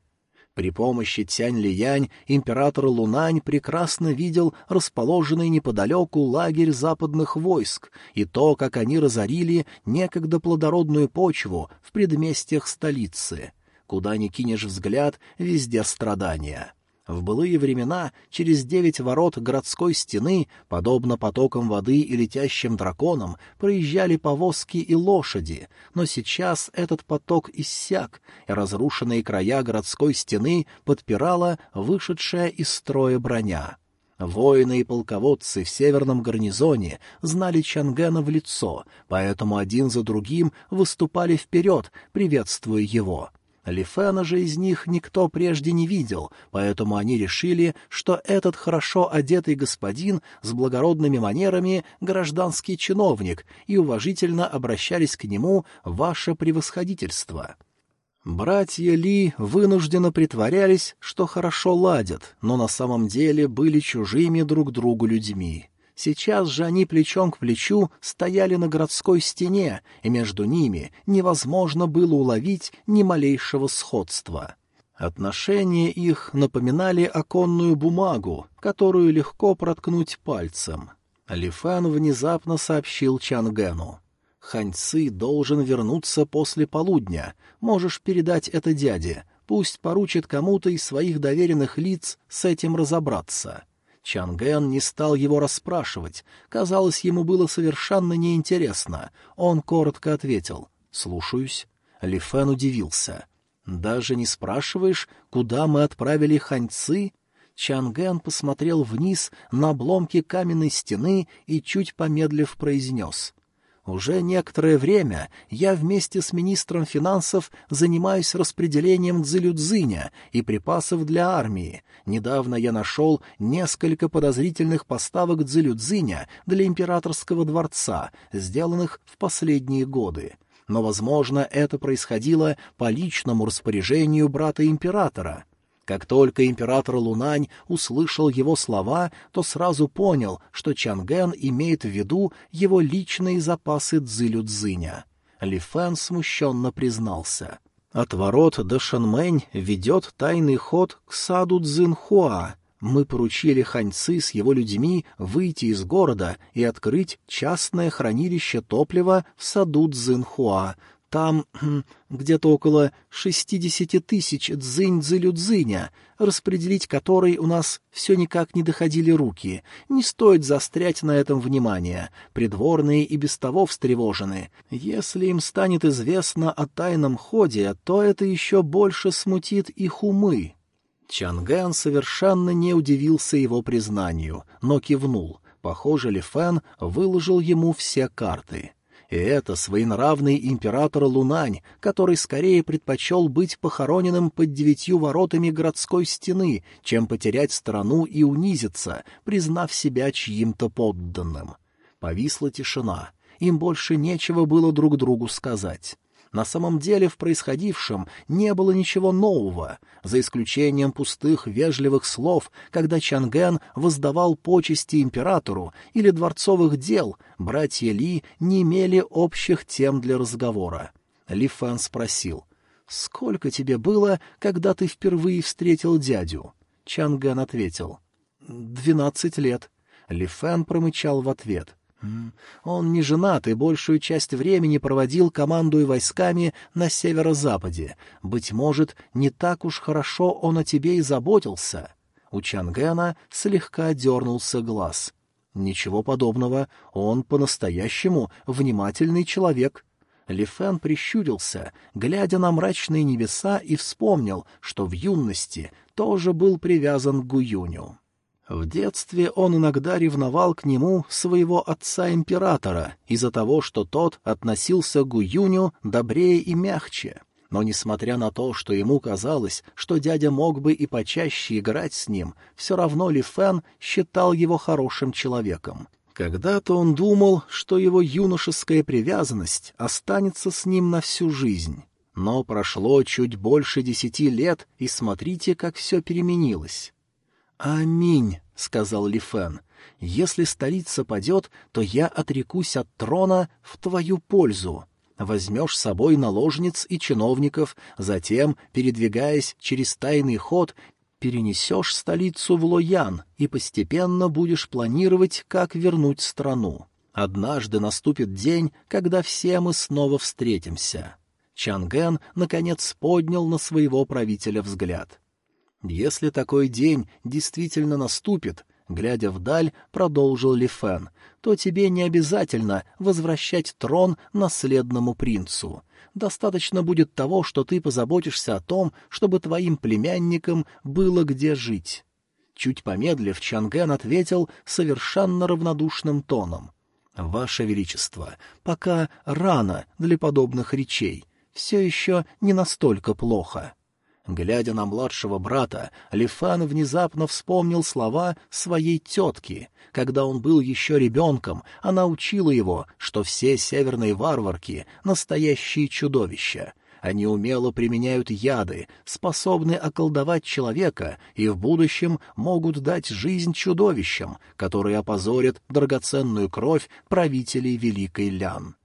При помощи Тянь-Лиянь император Лунань прекрасно видел расположенный неподалеку лагерь западных войск и то, как они разорили некогда плодородную почву в предместьях столицы. Куда ни кинешь взгляд, везде страдания. В былые времена через девять ворот городской стены, подобно потокам воды и летящим драконам, проезжали повозки и лошади, но сейчас этот поток иссяк, и разрушенные края городской стены подпирала вышедшая из строя броня. Воины и полководцы в северном гарнизоне знали Чангена в лицо, поэтому один за другим выступали вперед, приветствуя его. Лифена же из них никто прежде не видел, поэтому они решили, что этот хорошо одетый господин с благородными манерами — гражданский чиновник, и уважительно обращались к нему «Ваше превосходительство». Братья Ли вынужденно притворялись, что хорошо ладят, но на самом деле были чужими друг другу людьми. Сейчас же они плечом к плечу стояли на городской стене, и между ними невозможно было уловить ни малейшего сходства. Отношения их напоминали оконную бумагу, которую легко проткнуть пальцем. Лифан внезапно сообщил Чангену. «Ханьцы должен вернуться после полудня. Можешь передать это дяде. Пусть поручит кому-то из своих доверенных лиц с этим разобраться». Чанген не стал его расспрашивать. Казалось, ему было совершенно неинтересно. Он коротко ответил «Слушаюсь». Ли Фэн удивился. «Даже не спрашиваешь, куда мы отправили ханьцы?» Чанген посмотрел вниз на обломки каменной стены и, чуть помедлив, произнес. Уже некоторое время я вместе с министром финансов занимаюсь распределением дзылюдзыня и припасов для армии. Недавно я нашел несколько подозрительных поставок дзылюдзыня для императорского дворца, сделанных в последние годы. Но, возможно, это происходило по личному распоряжению брата императора — как только император Лунань услышал его слова, то сразу понял, что Чанген имеет в виду его личные запасы дзылю-дзыня. Ли Фэн смущенно признался. «От ворот до Шанмэнь ведет тайный ход к саду Цзинхуа. Мы поручили ханьцы с его людьми выйти из города и открыть частное хранилище топлива в саду Цзинхуа, там хм, где-то около шестидесяти тысяч дзынь-дзылю-дзыня, распределить который у нас все никак не доходили руки. Не стоит застрять на этом внимание. Придворные и без того встревожены. Если им станет известно о тайном ходе, то это еще больше смутит их умы. Чангэн совершенно не удивился его признанию, но кивнул. Похоже, Ли Фэн выложил ему все карты. И это своенравный император Лунань, который скорее предпочел быть похороненным под девятью воротами городской стены, чем потерять страну и унизиться, признав себя чьим-то подданным. Повисла тишина. Им больше нечего было друг другу сказать. На самом деле в происходившем не было ничего нового, за исключением пустых вежливых слов, когда Чанген воздавал почести императору или дворцовых дел, братья Ли не имели общих тем для разговора. Ли Фэн спросил, «Сколько тебе было, когда ты впервые встретил дядю?» Чангэн ответил, «Двенадцать лет». Ли Фэн промычал в ответ, он не женат и большую часть времени проводил, командуя войсками на северо-западе. Быть может, не так уж хорошо он о тебе и заботился. У Чангена слегка дернулся глаз. Ничего подобного, он по-настоящему внимательный человек. Лифен прищурился, глядя на мрачные небеса, и вспомнил, что в юности тоже был привязан к Гуюню. В детстве он иногда ревновал к нему своего отца-императора из-за того, что тот относился к Гуюню добрее и мягче. Но, несмотря на то, что ему казалось, что дядя мог бы и почаще играть с ним, все равно Ли Фэн считал его хорошим человеком. Когда-то он думал, что его юношеская привязанность останется с ним на всю жизнь. Но прошло чуть больше десяти лет, и смотрите, как все переменилось. «Аминь», — сказал Ли Фэн. Если столица падет, то я отрекусь от трона в твою пользу. Возьмешь с собой наложниц и чиновников, затем, передвигаясь через тайный ход, перенесешь столицу в Лоян и постепенно будешь планировать, как вернуть страну. Однажды наступит день, когда все мы снова встретимся. Чанген, наконец, поднял на своего правителя взгляд. Если такой день действительно наступит, глядя вдаль, продолжил Ли Фен, то тебе не обязательно возвращать трон наследному принцу. Достаточно будет того, что ты позаботишься о том, чтобы твоим племянникам было где жить. Чуть помедлив, Чанген ответил совершенно равнодушным тоном. — Ваше Величество, пока рано для подобных речей все еще не настолько плохо. Глядя на младшего брата, Лифан внезапно вспомнил слова своей тетки. Когда он был еще ребенком, она учила его, что все северные варварки — настоящие чудовища. Они умело применяют яды, способны околдовать человека и в будущем могут дать жизнь чудовищам, которые опозорят драгоценную кровь правителей Великой Лян.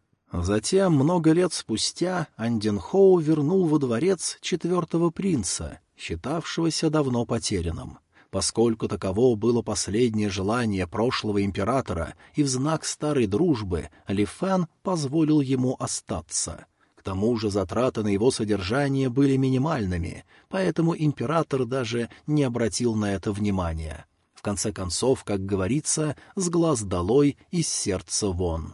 Затем, много лет спустя, Анденхоу вернул во дворец четвертого принца, считавшегося давно потерянным. Поскольку таково было последнее желание прошлого императора, и в знак старой дружбы Ли Фэн позволил ему остаться. К тому же затраты на его содержание были минимальными, поэтому император даже не обратил на это внимания. В конце концов, как говорится, с глаз долой, из сердца вон.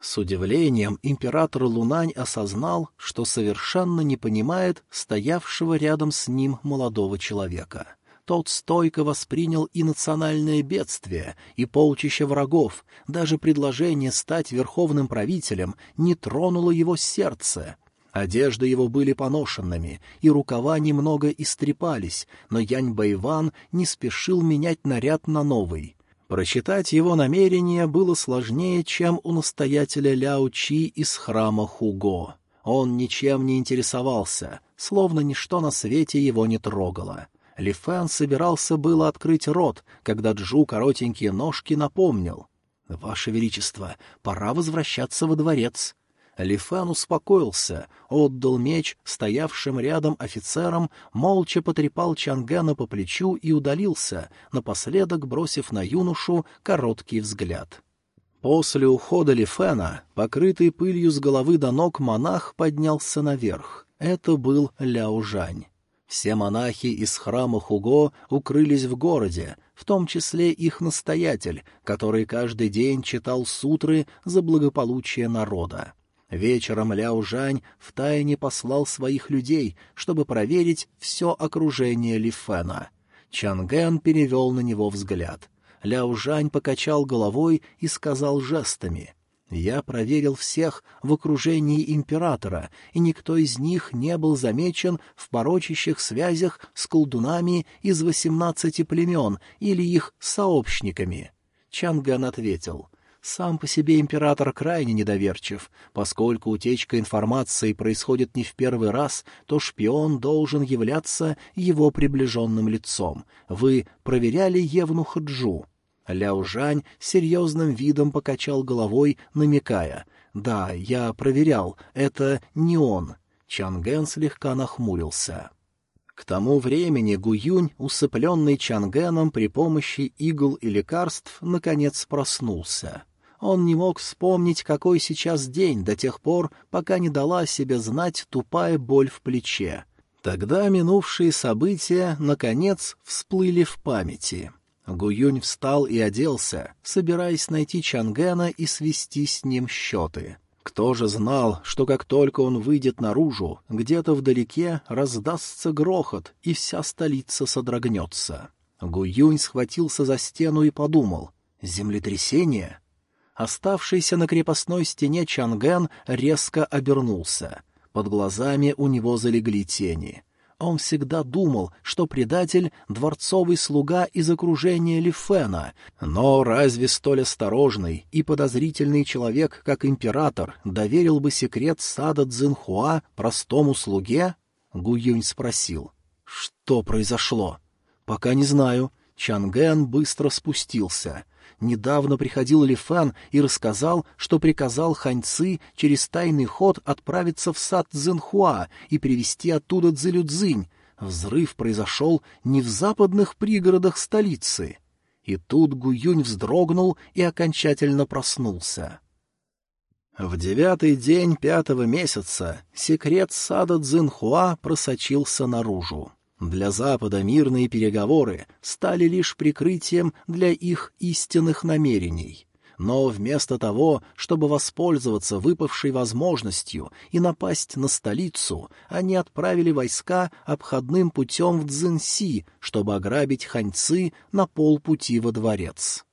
С удивлением император Лунань осознал, что совершенно не понимает стоявшего рядом с ним молодого человека. Тот стойко воспринял и национальное бедствие, и полчища врагов, даже предложение стать верховным правителем не тронуло его сердце. Одежды его были поношенными, и рукава немного истрепались, но Янь Байван не спешил менять наряд на новый — Прочитать его намерение было сложнее, чем у настоятеля Ляо Чи из храма Хуго. Он ничем не интересовался, словно ничто на свете его не трогало. Ли Фэн собирался было открыть рот, когда Джу коротенькие ножки напомнил. — Ваше Величество, пора возвращаться во дворец. Лифан успокоился, отдал меч стоявшим рядом офицерам, молча потрепал Чангена по плечу и удалился, напоследок бросив на юношу короткий взгляд. После ухода Лифена, покрытый пылью с головы до ног, монах поднялся наверх. Это был Ляо Жань. Все монахи из храма Хуго укрылись в городе, в том числе их настоятель, который каждый день читал сутры за благополучие народа. Вечером Ляо Жань втайне послал своих людей, чтобы проверить все окружение Лифена. Чанген перевел на него взгляд. Ляо Жань покачал головой и сказал жестами. «Я проверил всех в окружении императора, и никто из них не был замечен в порочащих связях с колдунами из восемнадцати племен или их сообщниками». Чанган ответил — сам по себе император крайне недоверчив. Поскольку утечка информации происходит не в первый раз, то шпион должен являться его приближенным лицом. Вы проверяли Евнуха Джу?» Ляо Жань серьезным видом покачал головой, намекая. «Да, я проверял, это не он». Чанген слегка нахмурился. К тому времени Гуюнь, усыпленный Чангеном при помощи игл и лекарств, наконец проснулся. Он не мог вспомнить, какой сейчас день, до тех пор, пока не дала себе знать тупая боль в плече. Тогда минувшие события, наконец, всплыли в памяти. Гуюнь встал и оделся, собираясь найти Чангена и свести с ним счеты. Кто же знал, что как только он выйдет наружу, где-то вдалеке раздастся грохот, и вся столица содрогнется. Гуюнь схватился за стену и подумал — землетрясение? Оставшийся на крепостной стене Чанген резко обернулся. Под глазами у него залегли тени. Он всегда думал, что предатель — дворцовый слуга из окружения Лифена, но разве столь осторожный и подозрительный человек, как император, доверил бы секрет сада Цзинхуа простому слуге? Гуюнь спросил. — Что произошло? — Пока не знаю. Чанген быстро спустился — Недавно приходил Ли Фэн и рассказал, что приказал Ханьцы через тайный ход отправиться в сад Цзинхуа и привести оттуда Цзилюцзинь. Взрыв произошел не в западных пригородах столицы. И тут Гуюнь вздрогнул и окончательно проснулся. В девятый день пятого месяца секрет сада Цзинхуа просочился наружу. Для Запада мирные переговоры стали лишь прикрытием для их истинных намерений. Но вместо того, чтобы воспользоваться выпавшей возможностью и напасть на столицу, они отправили войска обходным путем в Цзинси, чтобы ограбить ханьцы на полпути во дворец.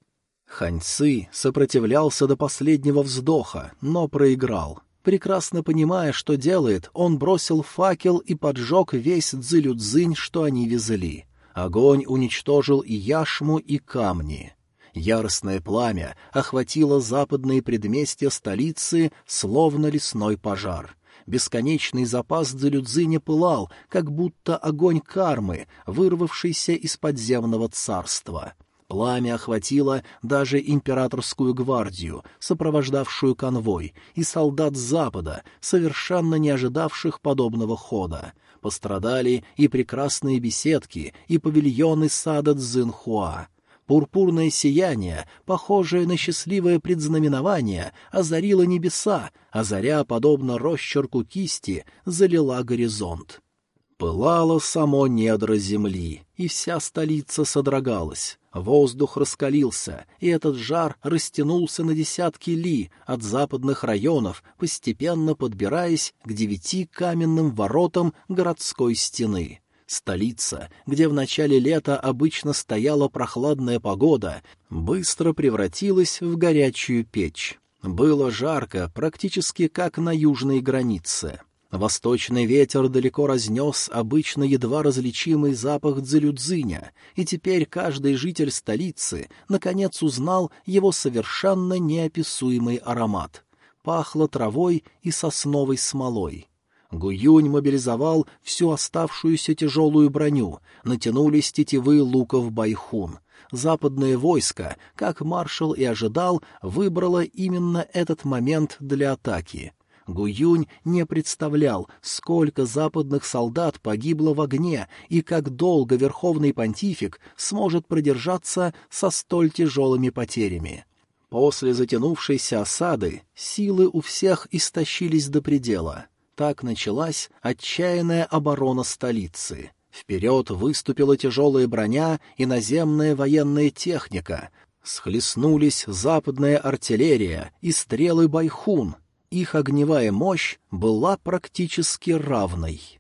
Ханьцы сопротивлялся до последнего вздоха, но проиграл. Прекрасно понимая, что делает, он бросил факел и поджег весь дзылюдзынь, что они везли. Огонь уничтожил и яшму, и камни. Яростное пламя охватило западные предместья столицы, словно лесной пожар. Бесконечный запас дзелюдзыня пылал, как будто огонь кармы, вырвавшийся из подземного царства — Пламя охватило даже императорскую гвардию, сопровождавшую конвой, и солдат запада, совершенно не ожидавших подобного хода. Пострадали и прекрасные беседки, и павильоны сада Цзинхуа. Пурпурное сияние, похожее на счастливое предзнаменование, озарило небеса, а заря, подобно росчерку кисти, залила горизонт. Пылало само недра земли, и вся столица содрогалась. Воздух раскалился, и этот жар растянулся на десятки ли от западных районов, постепенно подбираясь к девяти каменным воротам городской стены. Столица, где в начале лета обычно стояла прохладная погода, быстро превратилась в горячую печь. Было жарко, практически как на южной границе. Восточный ветер далеко разнес обычно едва различимый запах дзелюдзиня, и теперь каждый житель столицы наконец узнал его совершенно неописуемый аромат. Пахло травой и сосновой смолой. Гуюнь мобилизовал всю оставшуюся тяжелую броню, натянулись тетивы луков байхун. Западное войско, как маршал и ожидал, выбрало именно этот момент для атаки — Гуюнь не представлял, сколько западных солдат погибло в огне и как долго верховный понтифик сможет продержаться со столь тяжелыми потерями. После затянувшейся осады силы у всех истощились до предела. Так началась отчаянная оборона столицы. Вперед выступила тяжелая броня и наземная военная техника. Схлестнулись западная артиллерия и стрелы байхун — их огневая мощь была практически равной.